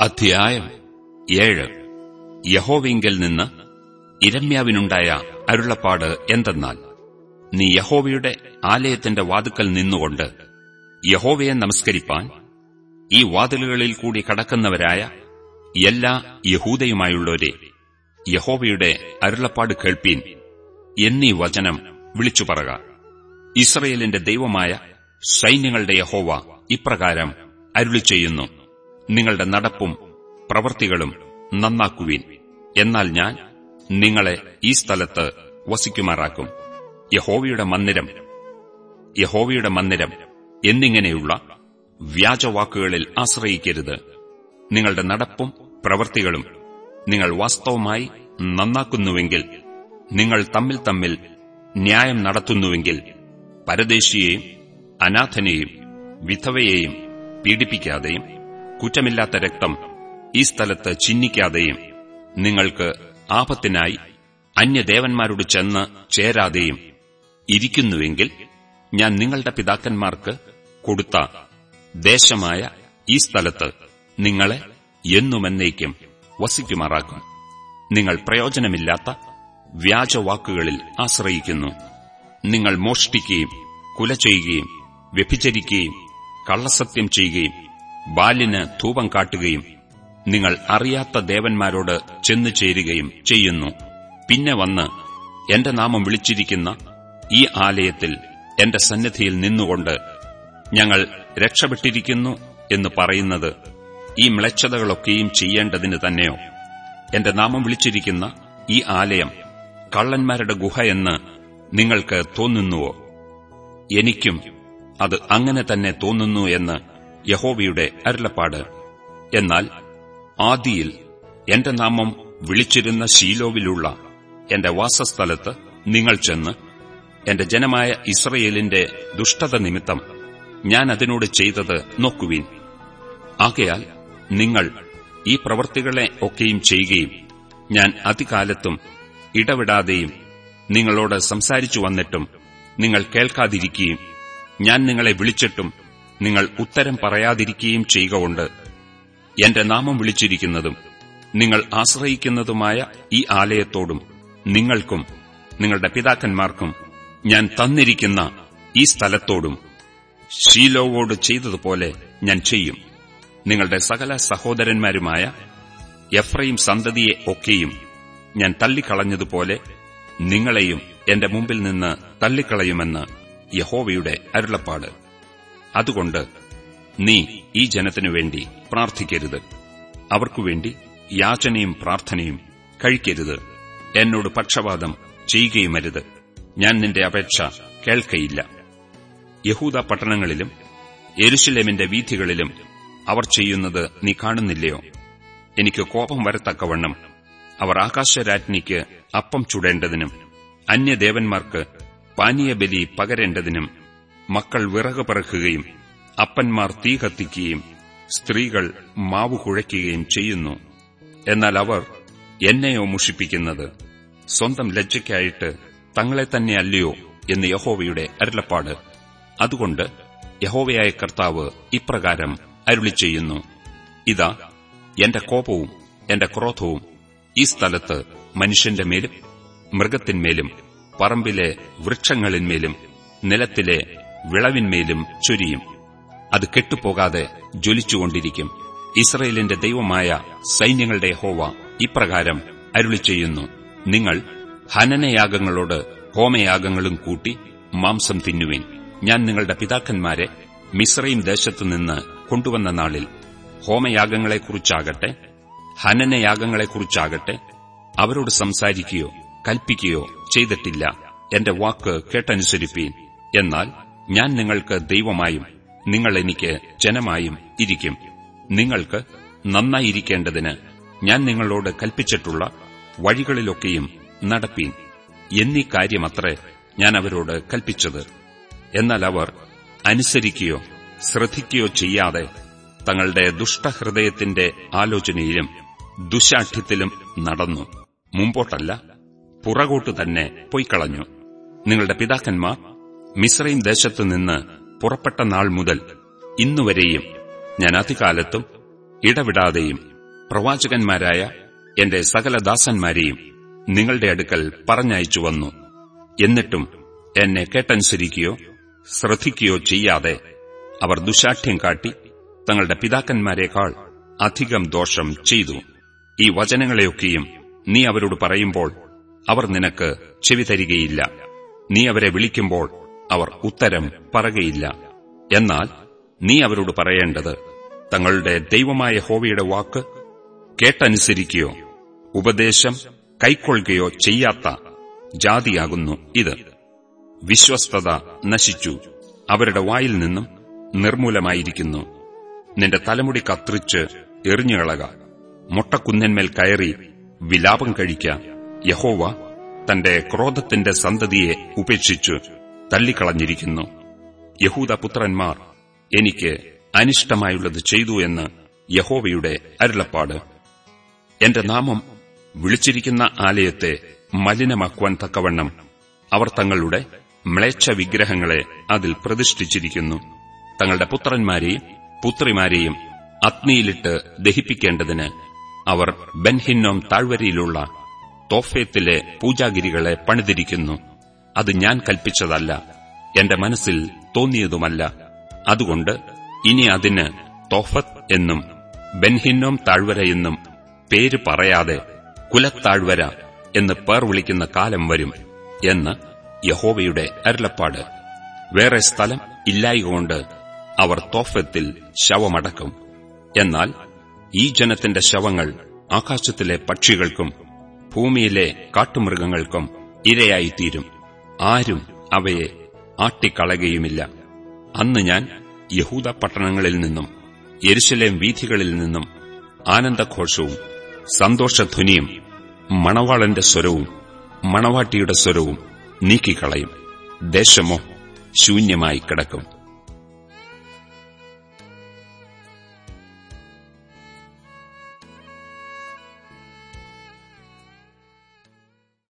അധ്യായം ഏഴ്. യഹോവിങ്കിൽ നിന്ന് ഇരമ്യാവിനുണ്ടായ അരുളപ്പാട് എന്തെന്നാൽ നീ യഹോവയുടെ ആലയത്തിന്റെ വാതുക്കൽ നിന്നുകൊണ്ട് യഹോവയെ നമസ്കരിപ്പാൻ ഈ വാതിലുകളിൽ കൂടി കടക്കുന്നവരായ എല്ലാ യഹൂദയുമായുള്ളവരെ യഹോവയുടെ അരുളപ്പാട് കേൾപ്പീൻ എന്നീ വചനം വിളിച്ചു പറക. ഇസ്രയേലിന്റെ ദൈവമായ സൈന്യങ്ങളുടെ യഹോവ ഇപ്രകാരം അരുളി ചെയ്യുന്നു നിങ്ങളുടെ നടപ്പും പ്രവൃത്തികളും നന്നാക്കുവീൻ. എന്നാൽ ഞാൻ നിങ്ങളെ ഈ സ്ഥലത്ത് വസിക്കുമാറാക്കും. യഹോവയുടെ മന്ദിരം യഹോവയുടെ മന്ദിരം എന്നിങ്ങനെയുള്ള വ്യാജവാക്കുകളിൽ ആശ്രയിക്കരുത്. നിങ്ങളുടെ നടപ്പും പ്രവൃത്തികളും നിങ്ങൾ വാസ്തവമായി നന്നാക്കുന്നുവെങ്കിൽ നിങ്ങൾ തമ്മിൽ തമ്മിൽ ന്യായം നടത്തുന്നുവെങ്കിൽ പരദേശിയെയും അനാഥനെയും വിധവയെയും പീഡിപ്പിക്കാതെയും കുറ്റമില്ലാത്ത രക്തം ഈ സ്ഥലത്ത് ചിഹ്നിക്കാതെയും നിങ്ങൾക്ക് ആപത്തിനായി അന്യദേവന്മാരോട് ചെന്ന് ചേരാതെയും ഇരിക്കുന്നുവെങ്കിൽ ഞാൻ നിങ്ങളുടെ പിതാക്കന്മാർക്ക് കൊടുത്ത ദേശമായ ഈ സ്ഥലത്ത് നിങ്ങളെ എന്നുമെന്നേക്കും വസിക്കുമാറാക്കും. നിങ്ങൾ പ്രയോജനമില്ലാത്ത വ്യാജവാക്കുകളിൽ ആശ്രയിക്കുന്നു. നിങ്ങൾ മോഷ്ടിക്കുകയും കുല ചെയ്യുകയും വ്യഭിചരിക്കുകയും കള്ളസത്യം ചെയ്യുകയും ബാലിന് ധൂപം കാട്ടുകയും നിങ്ങൾ അറിയാത്ത ദേവന്മാരോട് ചെന്നു ചേരുകയും ചെയ്യുന്നു. പിന്നെ വന്ന് എന്റെ നാമം വിളിച്ചിരിക്കുന്ന ഈ ആലയത്തിൽ എന്റെ സന്നിധിയിൽ നിന്നുകൊണ്ട് ഞങ്ങൾ രക്ഷപ്പെട്ടിരിക്കുന്നു എന്ന് പറയുന്നത് ഈ മ്ലച്ഛതകളൊക്കെയും ചെയ്യേണ്ടതിന് തന്നെയോ? എന്റെ നാമം വിളിച്ചിരിക്കുന്ന ഈ ആലയം കള്ളന്മാരുടെ ഗുഹ എന്ന് നിങ്ങൾക്ക് തോന്നുന്നുവോ? എനിക്കും അത് അങ്ങനെ തന്നെ തോന്നുന്നു എന്ന് യഹോവയുടെ അരുളപ്പാട്. എന്നാൽ ആദിയിൽ എന്റെ നാമം വിളിച്ചിരുന്ന ശീലോവിലുള്ള എന്റെ വാസസ്ഥലത്ത് നിങ്ങൾ ചെന്ന് എന്റെ ജനമായ ഇസ്രയേലിന്റെ ദുഷ്ടത നിമിത്തം ഞാൻ അതിനോട് ചെയ്തത് നോക്കുവീൻ. ആകയാൽ നിങ്ങൾ ഈ പ്രവൃത്തികളെ ഒക്കെയും ചെയ്യുകയും ഞാൻ അതികാലത്തും ഇടവിടാതെയും നിങ്ങളോട് സംസാരിച്ചു വന്നിട്ടും നിങ്ങൾ കേൾക്കാതിരിക്കുകയും ഞാൻ നിങ്ങളെ വിളിച്ചിട്ടും നിങ്ങൾ ഉത്തരം പറയാതിരിക്കുകയും ചെയ്യുക കൊണ്ട് എന്റെ നാമം വിളിച്ചിരിക്കുന്നതും നിങ്ങൾ ആശ്രയിക്കുന്നതുമായ ഈ ആലയത്തോടും നിങ്ങൾക്കും നിങ്ങളുടെ പിതാക്കന്മാർക്കും ഞാൻ തന്നിരിക്കുന്ന ഈ സ്ഥലത്തോടും ശീലോവോട് ചെയ്തതുപോലെ ഞാൻ ചെയ്യും. നിങ്ങളുടെ സകല സഹോദരന്മാരുമായ എഫ്രൈം സന്തതിയെ ഒക്കെയും ഞാൻ തള്ളിക്കളഞ്ഞതുപോലെ നിങ്ങളെയും എന്റെ മുമ്പിൽ നിന്ന് തള്ളിക്കളയുമെന്ന് യഹോവയുടെ അരുളപ്പാട്. അതുകൊണ്ട് നീ ഈ ജനത്തിനു വേണ്ടി പ്രാർത്ഥിക്കരുത്. അവർക്കുവേണ്ടി യാചനയും പ്രാർത്ഥനയും കഴിക്കരുത്. എന്നോട് പക്ഷപാതം ചെയ്യുകയുമരുത്. ഞാൻ നിന്റെ അപേക്ഷ കേൾക്കയില്ല. യഹൂദ പട്ടണങ്ങളിലും എരുശിലേമിന്റെ വീഥികളിലും അവർ ചെയ്യുന്നത് നീ കാണുന്നില്ലയോ? എനിക്ക് കോപം വരത്തക്കവണ്ണം അവർ ആകാശരാജ്ഞിക്ക് അപ്പം ചുടേണ്ടതിനും അന്യദേവന്മാർക്ക് പാനീയബലി പകരേണ്ടതിനും മക്കൾ വിറക് പറക്കുകയും അപ്പന്മാർ തീ കത്തിക്കുകയും സ്ത്രീകൾ മാവു കുഴയ്ക്കുകയും ചെയ്യുന്നു. എന്നാൽ അവർ എന്നെയോ മുഷിപ്പിക്കുന്നത് സ്വന്തം ലജ്ജയ്ക്കായിട്ട് തങ്ങളെ തന്നെ അല്ലയോ എന്ന് യഹോവയുടെ അരുളപ്പാട്. അതുകൊണ്ട് യഹോവയായ കർത്താവ് ഇപ്രകാരം അരുളി ചെയ്യുന്നു. ഇതാ എന്റെ കോപവും എന്റെ ക്രോധവും ഈ സ്ഥലത്ത് മനുഷ്യന്റെ മേലും മൃഗത്തിന്മേലും പറമ്പിലെ വൃക്ഷങ്ങളിന്മേലും നിലത്തിലെ വിളവിന്മേലും ചൊരിയും. അത് കെട്ടുപോകാതെ ജ്വലിച്ചുകൊണ്ടിരിക്കും. ഇസ്രയേലിന്റെ ദൈവമായ സൈന്യങ്ങളുടെ ഹോവ ഇപ്രകാരം അരുളി ചെയ്യുന്നു നിങ്ങൾ ഹനനയാഗങ്ങളോട് ഹോമയാഗങ്ങളും കൂട്ടി മാംസം തിന്നുവിൻ. ഞാൻ നിങ്ങളുടെ പിതാക്കന്മാരെ മിശ്രയും ദേശത്തുനിന്ന് കൊണ്ടുവന്ന നാളിൽ ഹോമയാഗങ്ങളെക്കുറിച്ചാകട്ടെ ഹനനയാഗങ്ങളെക്കുറിച്ചാകട്ടെ അവരോട് സംസാരിക്കുകയോ കൽപ്പിക്കുകയോ ചെയ്തിട്ടില്ല. എന്റെ വാക്ക് കേട്ടനുസരിപ്പീൻ. എന്നാൽ ഞാൻ നിങ്ങൾക്ക് ദൈവമായും നിങ്ങൾ എനിക്ക് ജനമായും ഇരിക്കും. നിങ്ങൾക്ക് നന്നായിരിക്കേണ്ടതിന് ഞാൻ നിങ്ങളോട് കൽപ്പിച്ചിട്ടുള്ള വഴികളിലൊക്കെയും നടപ്പീൻ. എന്നീ കാര്യമത്രേ ഞാൻ അവരോട് കൽപ്പിച്ചത്. എന്നാൽ അവർ അനുസരിക്കുകയോ ശ്രദ്ധിക്കുകയോ ചെയ്യാതെ തങ്ങളുടെ ദുഷ്ടഹൃദയത്തിന്റെ ആലോചനയിലും ദുശാഠ്യത്തിലും നടന്നു. മുമ്പോട്ടല്ല പുറകോട്ടു തന്നെ പൊയ്ക്കളഞ്ഞു. നിങ്ങളുടെ പിതാക്കന്മാർ മിശ്രയും ദേശത്തുനിന്ന് പുറപ്പെട്ട നാൾ മുതൽ ഇന്നുവരെയും ഞാൻ അധികാലത്തും ഇടവിടാതെയും പ്രവാചകന്മാരായ എന്റെ സകല ദാസന്മാരെയും നിങ്ങളുടെ അടുക്കൽ പറഞ്ഞയച്ചു വന്നു. എന്നിട്ടും എന്നെ കേട്ടനുസരിക്കുകയോ ശ്രദ്ധിക്കുകയോ ചെയ്യാതെ അവർ ദുശാഠ്യം കാട്ടി തങ്ങളുടെ പിതാക്കന്മാരെക്കാൾ അധികം ദോഷം ചെയ്തു. ഈ വചനങ്ങളെയൊക്കെയും നീ അവരോട് പറയുമ്പോൾ അവർ നിനക്ക് ചെവി തരികയില്ല. നീ അവരെ വിളിക്കുമ്പോൾ അവർ ഉത്തരം പറകയില്ല. എന്നാൽ നീ അവരോട് പറയേണ്ടത് തങ്ങളുടെ ദൈവമായ ഹോവയുടെ വാക്ക് കേട്ടനുസരിക്കുകയോ ഉപദേശം കൈക്കൊള്ളുകയോ ചെയ്യാത്ത ജാതിയാകുന്നു ഇത്. വിശ്വസ്തത നശിച്ചു. അവരുടെ വായിൽ നിന്നും നിർമൂലമായിരിക്കുന്നു നിന്റെ തലമുടി കത്രിച്ച് എറിഞ്ഞുകളക. മുട്ടക്കുന്നന്മേൽ കയറി വിലാപം കഴിക്ക. യഹോവ തന്റെ ക്രോധത്തിന്റെ സന്തതിയെ ഉപേക്ഷിച്ചു. തള്ളിക്കളഞ്ഞിരിക്കുന്നു. യഹൂദപുത്രന്മാർ എനിക്ക് അനിഷ്ടമായുള്ളത് ചെയ്തു എന്ന് യഹോവയുടെ അരുളപ്പാട്. എന്റെ നാമം വിളിച്ചിരിക്കുന്ന ആലയത്തെ മലിനമാക്കുവാൻ തക്കവണ്ണം അവർ തങ്ങളുടെ മ്ലേച്ഛ വിഗ്രഹങ്ങളെ അതിൽ പ്രതിഷ്ഠിച്ചിരിക്കുന്നു. തങ്ങളുടെ പുത്രന്മാരെയും പുത്രിമാരെയും അഗ്നിയിലിട്ട് ദഹിപ്പിക്കേണ്ടതിന് അവർ ബെൻഹിന്നോം താഴ്വരയിലുള്ള തോഫേത്തിലെ പൂജാഗിരികളെ പണിതിരിക്കുന്നു. അത് ഞാൻ കൽപ്പിച്ചതല്ല. എന്റെ മനസ്സിൽ തോന്നിയതുമല്ല. അതുകൊണ്ട് ഇനി അതിന് തോഫത്ത് എന്നും ബെൻഹിന്നോം താഴ്വര എന്നും പേര് പറയാതെ കുലത്താഴ്വര എന്ന് പേർ വിളിക്കുന്ന കാലം വരും എന്ന് യഹോവയുടെ അരുളപ്പാട്. വേറെ സ്ഥലം ഇല്ലായകൊണ്ട് അവർ തോഫത്തിൽ ശവമടക്കും. എന്നാൽ ഈ ജനത്തിന്റെ ശവങ്ങൾ ആകാശത്തിലെ പക്ഷികൾക്കും ഭൂമിയിലെ കാട്ടുമൃഗങ്ങൾക്കും ഇരയായിത്തീരും. ആരും അവയെ ആട്ടിക്കളയുകയുമില്ല അന്ന് ഞാൻ യഹൂദ പട്ടണങ്ങളിൽ നിന്നും യെരുശലേം വീഥികളിൽ നിന്നും ആനന്ദഘോഷവും സന്തോഷധ്വനിയും മണവാളന്റെ സ്വരവും മണവാട്ടിയുടെ സ്വരവും നീക്കിക്കളയും. ദേശമോ ശൂന്യമായി കിടക്കും.